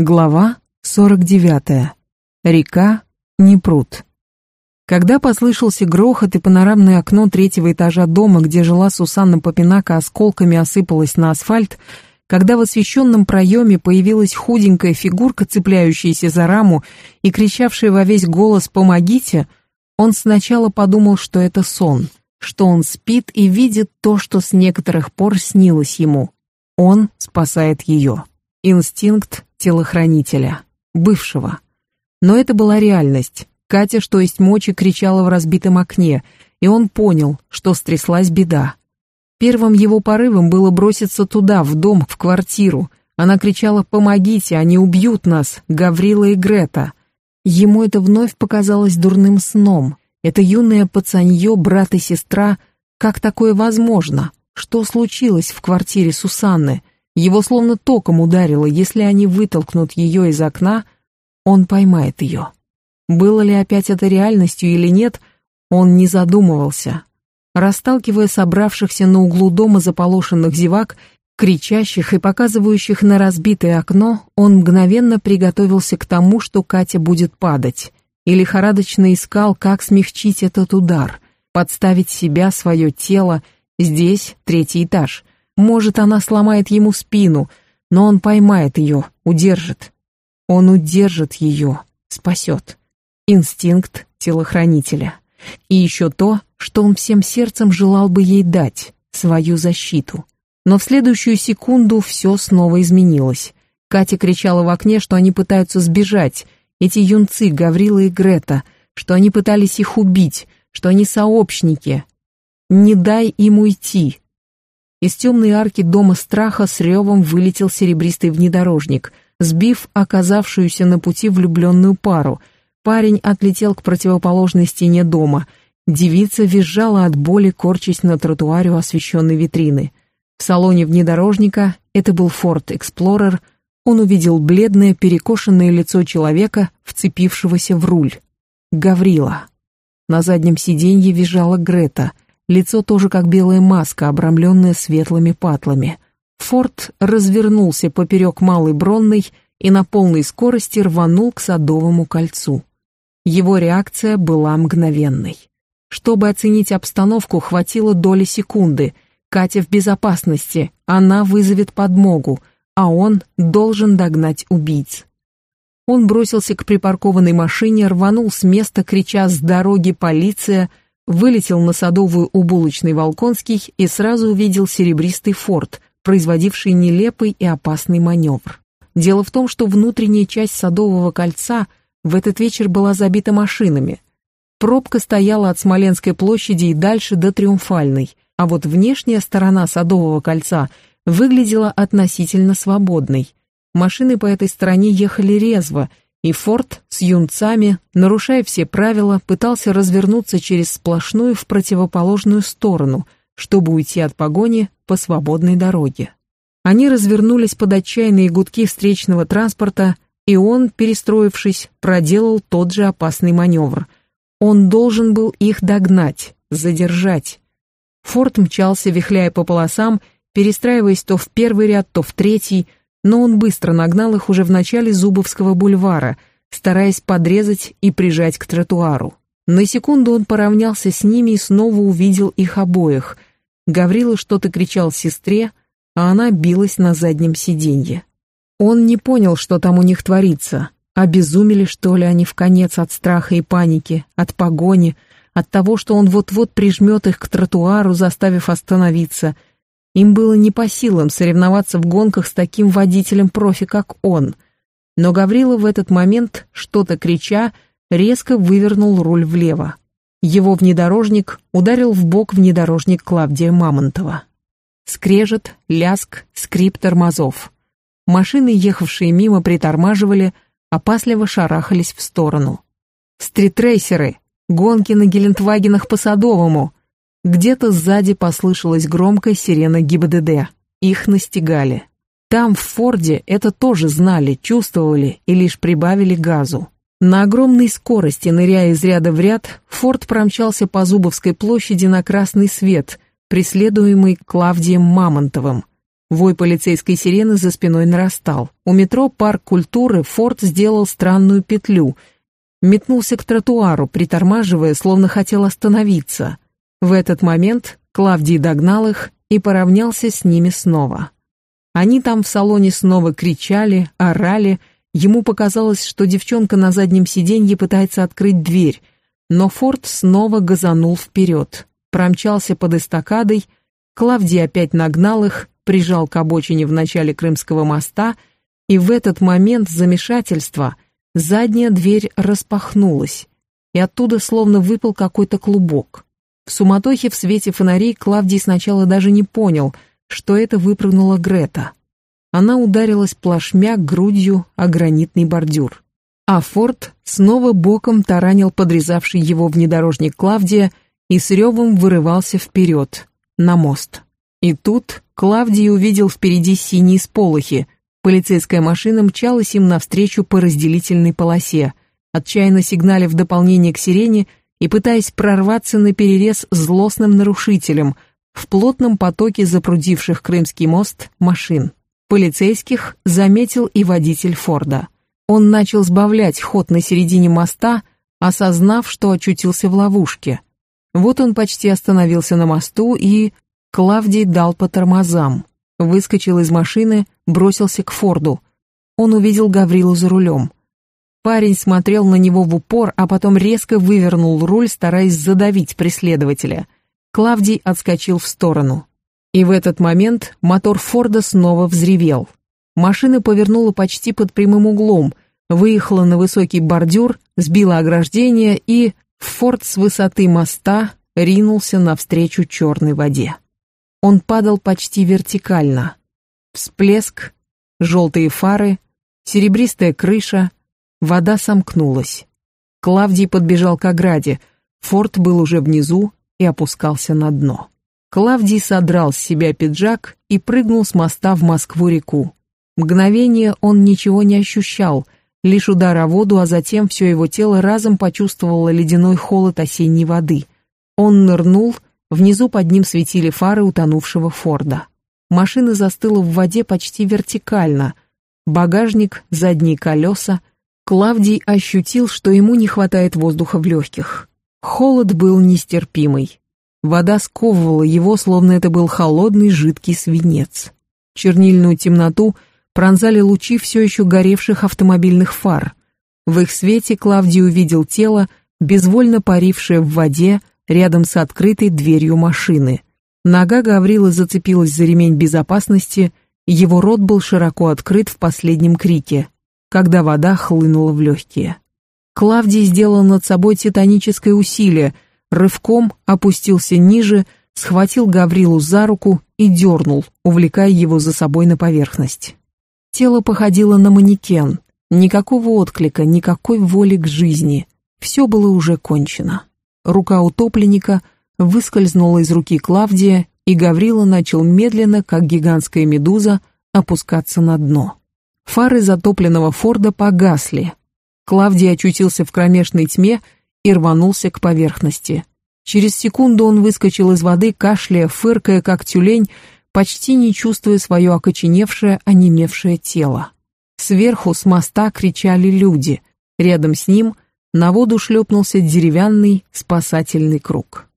Глава 49. Река, не пруд. Когда послышался грохот и панорамное окно третьего этажа дома, где жила Сусанна Попинака, осколками осыпалось на асфальт, когда в освещенном проеме появилась худенькая фигурка, цепляющаяся за раму и кричавшая во весь голос «Помогите!», он сначала подумал, что это сон, что он спит и видит то, что с некоторых пор снилось ему. Он спасает ее. Инстинкт телохранителя, бывшего. Но это была реальность. Катя, что есть мочи, кричала в разбитом окне, и он понял, что стряслась беда. Первым его порывом было броситься туда, в дом, в квартиру. Она кричала «Помогите, они убьют нас, Гаврила и Грета». Ему это вновь показалось дурным сном. Это юное пацанье, брат и сестра. Как такое возможно? Что случилось в квартире Сусанны? Его словно током ударило, если они вытолкнут ее из окна, он поймает ее. Было ли опять это реальностью или нет, он не задумывался. Расталкивая собравшихся на углу дома заполошенных зевак, кричащих и показывающих на разбитое окно, он мгновенно приготовился к тому, что Катя будет падать, и лихорадочно искал, как смягчить этот удар, подставить себя, свое тело, здесь третий этаж, может, она сломает ему спину, но он поймает ее, удержит. Он удержит ее, спасет. Инстинкт телохранителя. И еще то, что он всем сердцем желал бы ей дать, свою защиту. Но в следующую секунду все снова изменилось. Катя кричала в окне, что они пытаются сбежать, эти юнцы, Гаврила и Грета, что они пытались их убить, что они сообщники. Не дай им уйти, из темной арки дома страха с ревом вылетел серебристый внедорожник, сбив оказавшуюся на пути влюбленную пару. Парень отлетел к противоположной стене дома. Девица визжала от боли, корчась на тротуаре у освещенной витрины. В салоне внедорожника, это был Ford Explorer, он увидел бледное, перекошенное лицо человека, вцепившегося в руль. Гаврила. На заднем сиденье визжала Грета — лицо тоже как белая маска, обрамленная светлыми патлами. Форд развернулся поперек Малой Бронной и на полной скорости рванул к Садовому кольцу. Его реакция была мгновенной. Чтобы оценить обстановку, хватило доли секунды. Катя в безопасности, она вызовет подмогу, а он должен догнать убийц. Он бросился к припаркованной машине, рванул с места, крича «С дороги, полиция!», вылетел на Садовую у булочной Волконский и сразу увидел серебристый форт, производивший нелепый и опасный маневр. Дело в том, что внутренняя часть Садового кольца в этот вечер была забита машинами. Пробка стояла от Смоленской площади и дальше до Триумфальной, а вот внешняя сторона Садового кольца выглядела относительно свободной. Машины по этой стороне ехали резво – и Форд с юнцами, нарушая все правила, пытался развернуться через сплошную в противоположную сторону, чтобы уйти от погони по свободной дороге. Они развернулись под отчаянные гудки встречного транспорта, и он, перестроившись, проделал тот же опасный маневр. Он должен был их догнать, задержать. Форд мчался, вихляя по полосам, перестраиваясь то в первый ряд, то в третий, но он быстро нагнал их уже в начале Зубовского бульвара, стараясь подрезать и прижать к тротуару. На секунду он поравнялся с ними и снова увидел их обоих. Гаврила что-то кричал сестре, а она билась на заднем сиденье. Он не понял, что там у них творится. Обезумели, что ли, они в конец от страха и паники, от погони, от того, что он вот-вот прижмет их к тротуару, заставив остановиться — им было не по силам соревноваться в гонках с таким водителем-профи, как он. Но Гаврила в этот момент, что-то крича, резко вывернул руль влево. Его внедорожник ударил в бок внедорожник Клавдия Мамонтова. Скрежет, ляск, скрип тормозов. Машины, ехавшие мимо, притормаживали, опасливо шарахались в сторону. «Стритрейсеры! Гонки на Гелендвагенах по Садовому!» Где-то сзади послышалась громкая сирена ГИБДД. Их настигали. Там, в Форде, это тоже знали, чувствовали и лишь прибавили газу. На огромной скорости, ныряя из ряда в ряд, Форд промчался по Зубовской площади на красный свет, преследуемый Клавдием Мамонтовым. Вой полицейской сирены за спиной нарастал. У метро «Парк культуры» Форд сделал странную петлю. Метнулся к тротуару, притормаживая, словно хотел остановиться. В этот момент Клавдий догнал их и поравнялся с ними снова. Они там в салоне снова кричали, орали. Ему показалось, что девчонка на заднем сиденье пытается открыть дверь, но Форд снова газанул вперед, промчался под эстакадой, Клавдий опять нагнал их, прижал к обочине в начале Крымского моста, и в этот момент замешательства задняя дверь распахнулась, и оттуда словно выпал какой-то клубок. В суматохе в свете фонарей Клавдий сначала даже не понял, что это выпрыгнула Грета. Она ударилась плашмя грудью о гранитный бордюр. А Форд снова боком таранил подрезавший его внедорожник Клавдия и с ревом вырывался вперед, на мост. И тут Клавдий увидел впереди синие сполохи. Полицейская машина мчалась им навстречу по разделительной полосе, отчаянно сигналя в дополнение к сирене и пытаясь прорваться на перерез злостным нарушителям в плотном потоке запрудивших Крымский мост машин. Полицейских заметил и водитель Форда. Он начал сбавлять ход на середине моста, осознав, что очутился в ловушке. Вот он почти остановился на мосту и Клавдий дал по тормозам, выскочил из машины, бросился к Форду. Он увидел Гаврилу за рулем. Парень смотрел на него в упор, а потом резко вывернул руль, стараясь задавить преследователя. Клавдий отскочил в сторону. И в этот момент мотор Форда снова взревел. Машина повернула почти под прямым углом, выехала на высокий бордюр, сбила ограждение и Форд с высоты моста ринулся навстречу черной воде. Он падал почти вертикально. Всплеск, желтые фары, серебристая крыша, вода сомкнулась. Клавдий подбежал к ограде, форт был уже внизу и опускался на дно. Клавдий содрал с себя пиджак и прыгнул с моста в Москву-реку. Мгновение он ничего не ощущал, лишь удар о воду, а затем все его тело разом почувствовало ледяной холод осенней воды. Он нырнул Внизу под ним светили фары утонувшего Форда. Машина застыла в воде почти вертикально. Багажник, задние колеса. Клавдий ощутил, что ему не хватает воздуха в легких. Холод был нестерпимый. Вода сковывала его, словно это был холодный жидкий свинец. Чернильную темноту пронзали лучи все еще горевших автомобильных фар. В их свете Клавдий увидел тело, безвольно парившее в воде, рядом с открытой дверью машины. Нога Гаврила зацепилась за ремень безопасности, его рот был широко открыт в последнем крике, когда вода хлынула в легкие. Клавдий сделал над собой титаническое усилие, рывком опустился ниже, схватил Гаврилу за руку и дернул, увлекая его за собой на поверхность. Тело походило на манекен, никакого отклика, никакой воли к жизни, все было уже кончено. Рука утопленника выскользнула из руки Клавдия, и Гаврила начал медленно, как гигантская медуза, опускаться на дно. Фары затопленного Форда погасли. Клавдий очутился в кромешной тьме и рванулся к поверхности. Через секунду он выскочил из воды, кашляя, фыркая, как тюлень, почти не чувствуя свое окоченевшее, онемевшее тело. Сверху с моста кричали люди. Рядом с ним – на воду шлепнулся деревянный спасательный круг.